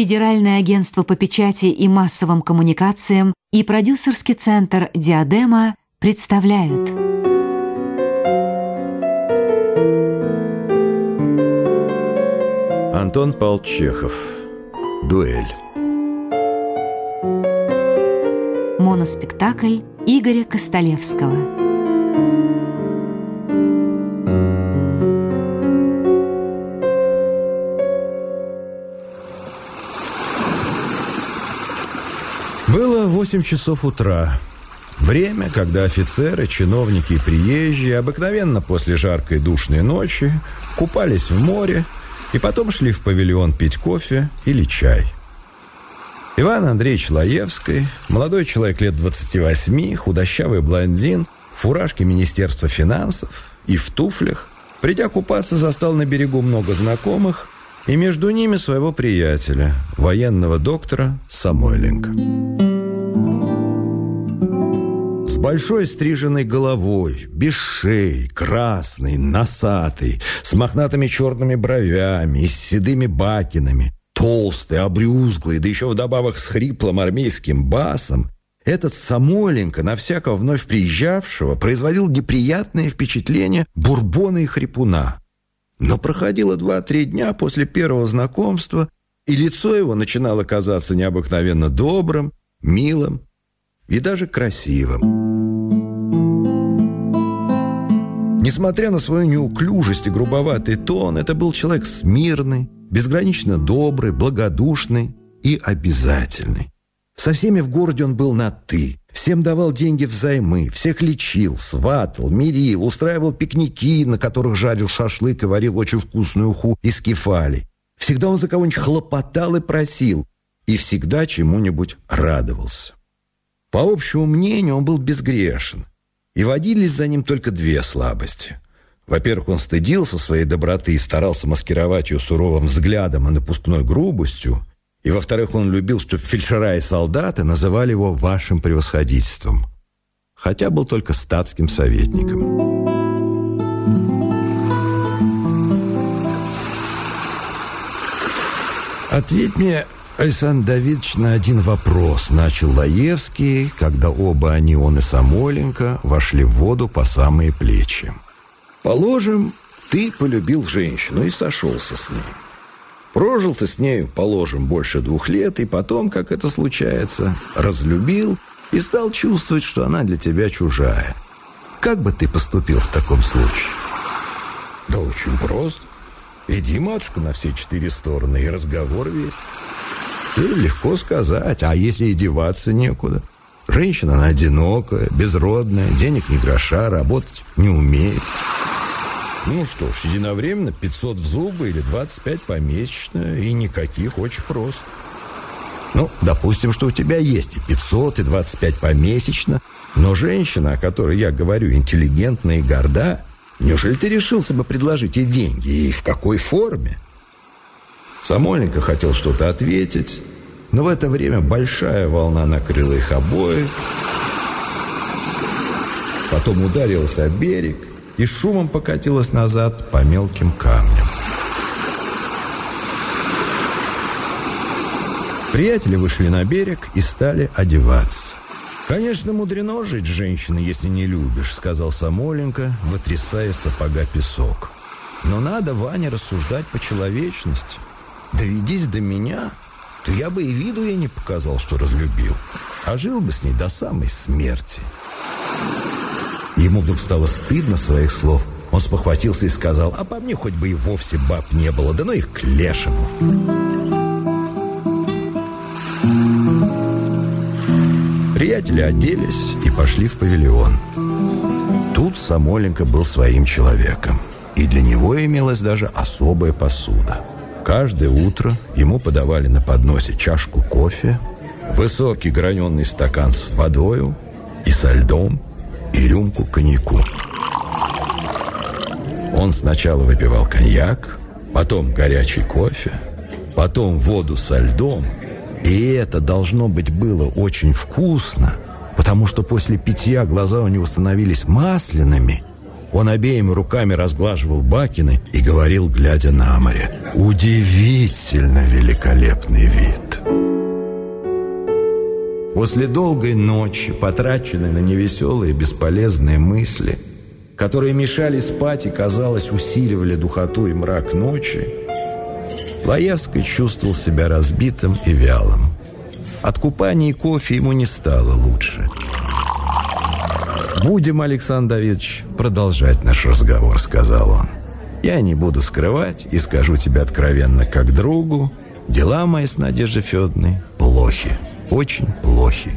Федеральное агентство по печати и массовым коммуникациям и продюсерский центр «Диадема» представляют. Антон Павел Чехов. «Дуэль» Моноспектакль Игоря Костолевского 8 часов утра. Время, когда офицеры, чиновники и приезжие обыкновенно после жаркой душной ночи купались в море и потом шли в павильон пить кофе или чай. Иван Андреевич Лаевский, молодой человек лет 28, худощавый блондин, в фуражке Министерства финансов и в туфлях, придя купаться, застал на берегу много знакомых и между ними своего приятеля, военного доктора Самойленко большой стриженной головой, без шеи, красный, носатый, с мохнатыми черными бровями и с седыми бакинами, толстый, обрюзглый, да еще вдобавок с хриплым армейским басом, этот Самойленко на всякого вновь приезжавшего производил неприятное впечатление бурбона и хрипуна. Но проходило два-три дня после первого знакомства, и лицо его начинало казаться необыкновенно добрым, милым и даже красивым. Несмотря на свою неуклюжесть и грубоватый тон, это был человек смирный, безгранично добрый, благодушный и обязательный. Со всеми в городе он был на «ты», всем давал деньги взаймы, всех лечил, сватал, мирил, устраивал пикники, на которых жарил шашлык и варил очень вкусную уху из кефали. Всегда он за кого-нибудь хлопотал и просил, и всегда чему-нибудь радовался. По общему мнению, он был безгрешен. И водились за ним только две слабости. Во-первых, он стыдился своей доброты и старался маскировать ее суровым взглядом и напускной грубостью. И, во-вторых, он любил, чтобы фельдшера и солдаты называли его «вашим превосходительством». Хотя был только статским советником. «Ответь мне, Александр Давидович на один вопрос начал Лаевский, когда оба они, он и Самойленко, вошли в воду по самые плечи. «Положим, ты полюбил женщину и сошелся с ней. Прожил ты с нею, положим, больше двух лет, и потом, как это случается, разлюбил и стал чувствовать, что она для тебя чужая. Как бы ты поступил в таком случае?» «Да очень просто. Иди, матушка, на все четыре стороны, и разговор весь». Легко сказать, а если и деваться некуда? Женщина, она одинокая, безродная, денег ни гроша, работать не умеет. Ну что ж, единовременно 500 в зубы или 25 помесячно, и никаких, очень просто. Ну, допустим, что у тебя есть и 500, и 25 помесячно, но женщина, о которой я говорю, интеллигентная и горда, неужели ты решился бы предложить ей деньги, и в какой форме? Самойленко хотел что-то ответить, но в это время большая волна накрыла их обоих. Потом ударилась о берег и шумом покатилась назад по мелким камням. Приятели вышли на берег и стали одеваться. «Конечно, мудрено жить с женщиной, если не любишь», — сказал Самоленко, вытрясая сапога песок. «Но надо, Ваня, рассуждать по человечности. Доведись до меня, то я бы и виду ей не показал, что разлюбил, а жил бы с ней до самой смерти. Ему вдруг стало стыдно своих слов. Он спохватился и сказал, а по мне хоть бы и вовсе баб не было, да ну их к лешему. Приятели оделись и пошли в павильон. Тут Самоленко был своим человеком, и для него имелась даже особая посуда – Каждое утро ему подавали на подносе чашку кофе, высокий граненый стакан с водою и со льдом, и рюмку коньяку. Он сначала выпивал коньяк, потом горячий кофе, потом воду со льдом, и это должно быть было очень вкусно, потому что после питья глаза у него становились масляными – он обеими руками разглаживал бакины и говорил, глядя на море, «Удивительно великолепный вид! После долгой ночи, потраченной на невеселые бесполезные мысли, которые мешали спать и, казалось, усиливали духоту и мрак ночи, Лаевский чувствовал себя разбитым и вялым. От купания и кофе ему не стало лучше. «Будем, Александр Давидович, продолжать наш разговор», — сказал он. «Я не буду скрывать и скажу тебе откровенно, как другу, дела мои с Надеждой Федоровной плохи, очень плохи.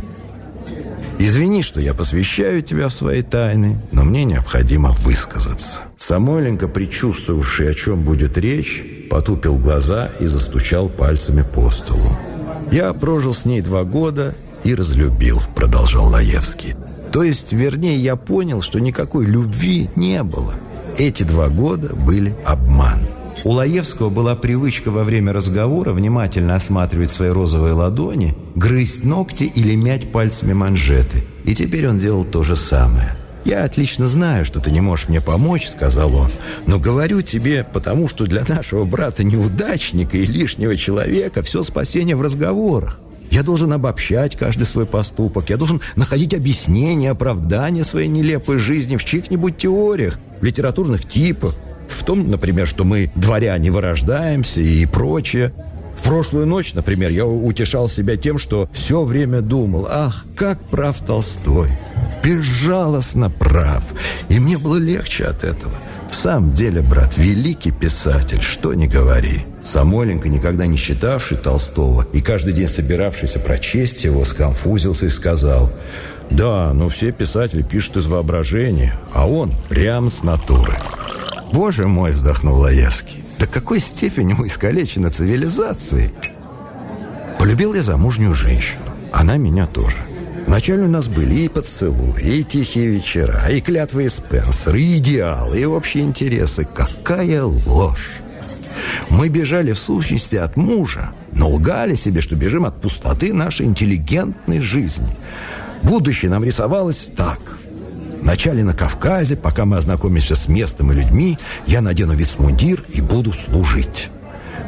Извини, что я посвящаю тебя в свои тайны, но мне необходимо высказаться». Самойленко, предчувствовавший, о чем будет речь, потупил глаза и застучал пальцами по столу. «Я прожил с ней два года и разлюбил», — продолжал Лаевский. То есть, вернее, я понял, что никакой любви не было. Эти два года были обман. У Лаевского была привычка во время разговора внимательно осматривать свои розовые ладони, грызть ногти или мять пальцами манжеты. И теперь он делал то же самое. «Я отлично знаю, что ты не можешь мне помочь», — сказал он. «Но говорю тебе, потому что для нашего брата-неудачника и лишнего человека все спасение в разговорах. Я должен обобщать каждый свой поступок. Я должен находить объяснение, оправдание своей нелепой жизни в чьих-нибудь теориях, в литературных типах. В том, например, что мы, дворяне, вырождаемся и прочее. В прошлую ночь, например, я утешал себя тем, что все время думал, ах, как прав Толстой, безжалостно прав. И мне было легче от этого. В самом деле, брат, великий писатель, что ни говори. Самойленко, никогда не читавший Толстого и каждый день собиравшийся прочесть его, сконфузился и сказал, «Да, но все писатели пишут из воображения, а он прям с натуры». «Боже мой!» – вздохнул Лаевский. «До какой степени мы искалечены цивилизацией?» Полюбил я замужнюю женщину. Она меня тоже. Вначале у нас были и поцелуи, и тихие вечера, и клятвы и Спенсер, и идеалы, и общие интересы. Какая ложь! Мы бежали в сущности от мужа, но лгали себе, что бежим от пустоты нашей интеллигентной жизни. Будущее нам рисовалось так. Вначале на Кавказе, пока мы ознакомимся с местом и людьми, я надену вицмундир и буду служить.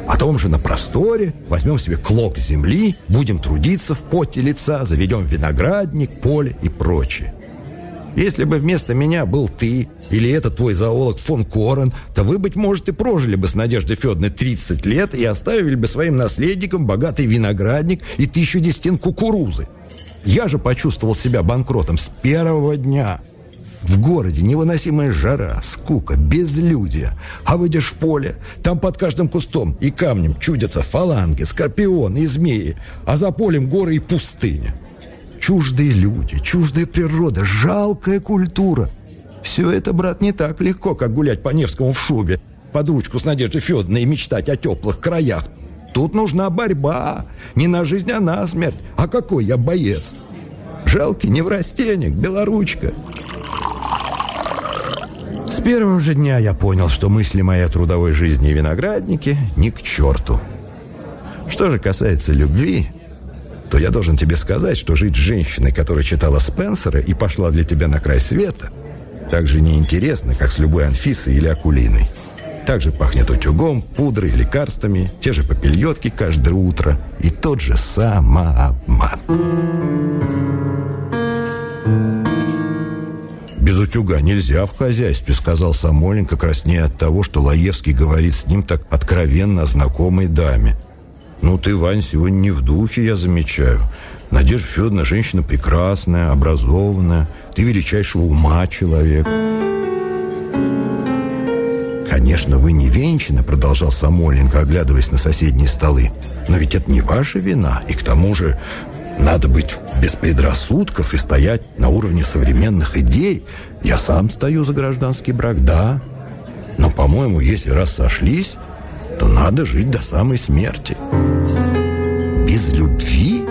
Потом же на просторе возьмем себе клок земли, будем трудиться в поте лица, заведем виноградник, поле и прочее. Если бы вместо меня был ты или этот твой зоолог фон Корен, то вы, быть может, и прожили бы с Надеждой Федоровной 30 лет и оставили бы своим наследникам богатый виноградник и тысячу десятин кукурузы. Я же почувствовал себя банкротом с первого дня – в городе невыносимая жара, скука, безлюдие. А выйдешь в поле, там под каждым кустом и камнем чудятся фаланги, скорпионы и змеи, а за полем горы и пустыня. Чуждые люди, чуждая природа, жалкая культура. Все это, брат, не так легко, как гулять по Невскому в шубе, под ручку с Надеждой Федоровной и мечтать о теплых краях. Тут нужна борьба. Не на жизнь, а на смерть. А какой я боец? Жалкий неврастенник, белоручка. Первого же дня я понял, что мысли моей о трудовой жизни и винограднике ни к черту. Что же касается любви, то я должен тебе сказать, что жить с женщиной, которая читала Спенсера и пошла для тебя на край света, так же неинтересно, как с любой Анфисой или Акулиной. Также пахнет утюгом, пудрой, лекарствами, те же попельотки каждое утро и тот же самообман. «Без утюга нельзя в хозяйстве», — сказал Самойленко, краснея от того, что Лаевский говорит с ним так откровенно о знакомой даме. «Ну ты, Вань, сегодня не в духе, я замечаю. Надежда Федоровна женщина прекрасная, образованная. Ты величайшего ума человек». «Конечно, вы не венчаны», — продолжал Самойленко, оглядываясь на соседние столы. «Но ведь это не ваша вина, и к тому же надо быть без предрассудков и стоять на уровне современных идей. Я сам стою за гражданский брак, да. Но, по-моему, если раз сошлись, то надо жить до самой смерти. Без любви?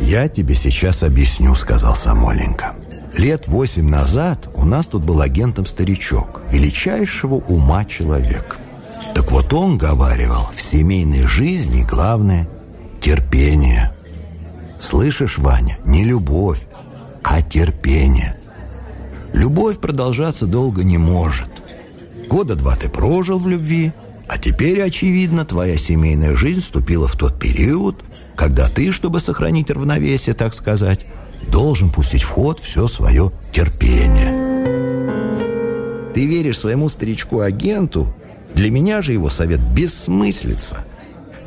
Я тебе сейчас объясню, сказал Самоленко. Лет восемь назад у нас тут был агентом старичок, величайшего ума человек. Так вот он говаривал, в семейной жизни главное – терпение – Слышишь, Ваня, не любовь, а терпение. Любовь продолжаться долго не может. Года два ты прожил в любви, А теперь, очевидно, твоя семейная жизнь вступила в тот период, когда ты, чтобы сохранить равновесие, так сказать, должен пустить в ход все свое терпение. Ты веришь своему старичку-агенту? Для меня же его совет бессмыслица.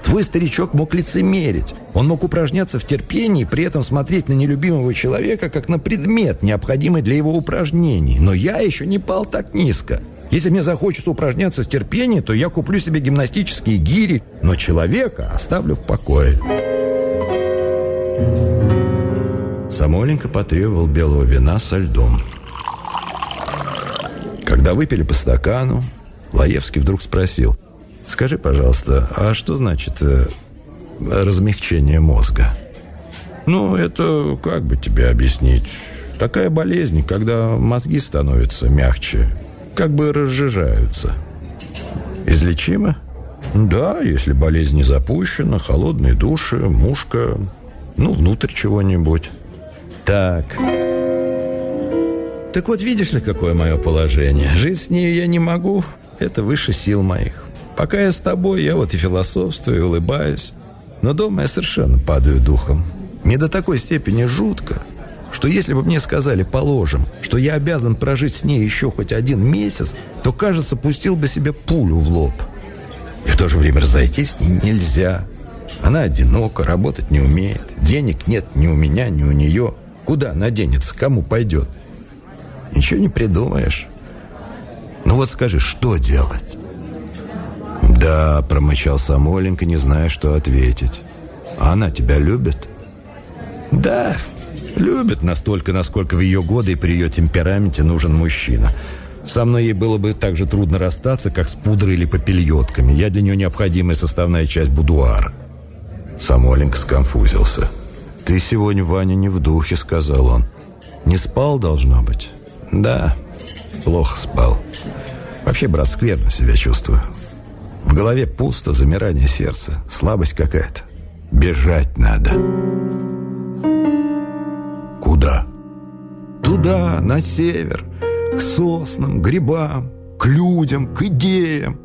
Твой старичок мог лицемерить. Он мог упражняться в терпении, при этом смотреть на нелюбимого человека как на предмет, необходимый для его упражнений. Но я еще не пал так низко. Если мне захочется упражняться в терпении, то я куплю себе гимнастические гири, но человека оставлю в покое. Самоленко потребовал белого вина со льдом. Когда выпили по стакану, Лаевский вдруг спросил, «Скажи, пожалуйста, а что значит э, размягчение мозга?» «Ну, это как бы тебе объяснить? Такая болезнь, когда мозги становятся мягче, как бы разжижаются. Излечимо? Да, если болезнь не запущена, холодные души, мушка, ну, внутрь чего-нибудь. Так. Так вот, видишь ли, какое мое положение? Жить с ней я не могу. Это выше сил моих. Пока я с тобой, я вот и философствую, и улыбаюсь. Но дома я совершенно падаю духом. Мне до такой степени жутко, что если бы мне сказали, положим, что я обязан прожить с ней еще хоть один месяц, то, кажется, пустил бы себе пулю в лоб. И в то же время разойтись с ней нельзя. Она одинока, работать не умеет. Денег нет ни у меня, ни у нее. Куда она денется, кому пойдет? Ничего не придумаешь. Ну вот скажи, что делать? Да, промычал Самоленко, не зная, что ответить. А она тебя любит? Да, любит настолько, насколько в ее годы и при ее темпераменте нужен мужчина. Со мной ей было бы так же трудно расстаться, как с пудрой или попельотками. Я для нее необходимая составная часть будуара. Самоленко сконфузился. «Ты сегодня, Ваня, не в духе», — сказал он. «Не спал, должно быть?» «Да, плохо спал. Вообще, брат, скверно себя чувствую. В голове пусто, замирание сердца, слабость какая-то. Бежать надо». «Куда?» «Туда, на север, к соснам, грибам, к людям, к идеям.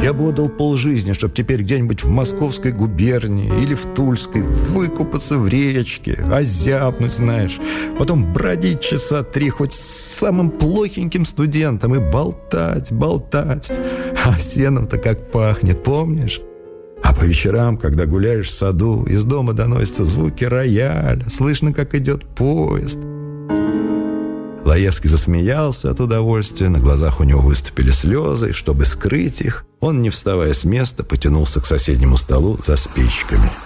Я бы отдал полжизни, чтобы теперь где-нибудь в Московской губернии или в Тульской выкупаться в речке, озябнуть, знаешь. Потом бродить часа три хоть с самым плохеньким студентом и болтать, болтать. А сеном-то как пахнет, помнишь? А по вечерам, когда гуляешь в саду, из дома доносятся звуки рояля, слышно, как идет поезд. Лаевский засмеялся от удовольствия, на глазах у него выступили слезы, и чтобы скрыть их, он, не вставая с места, потянулся к соседнему столу за спичками –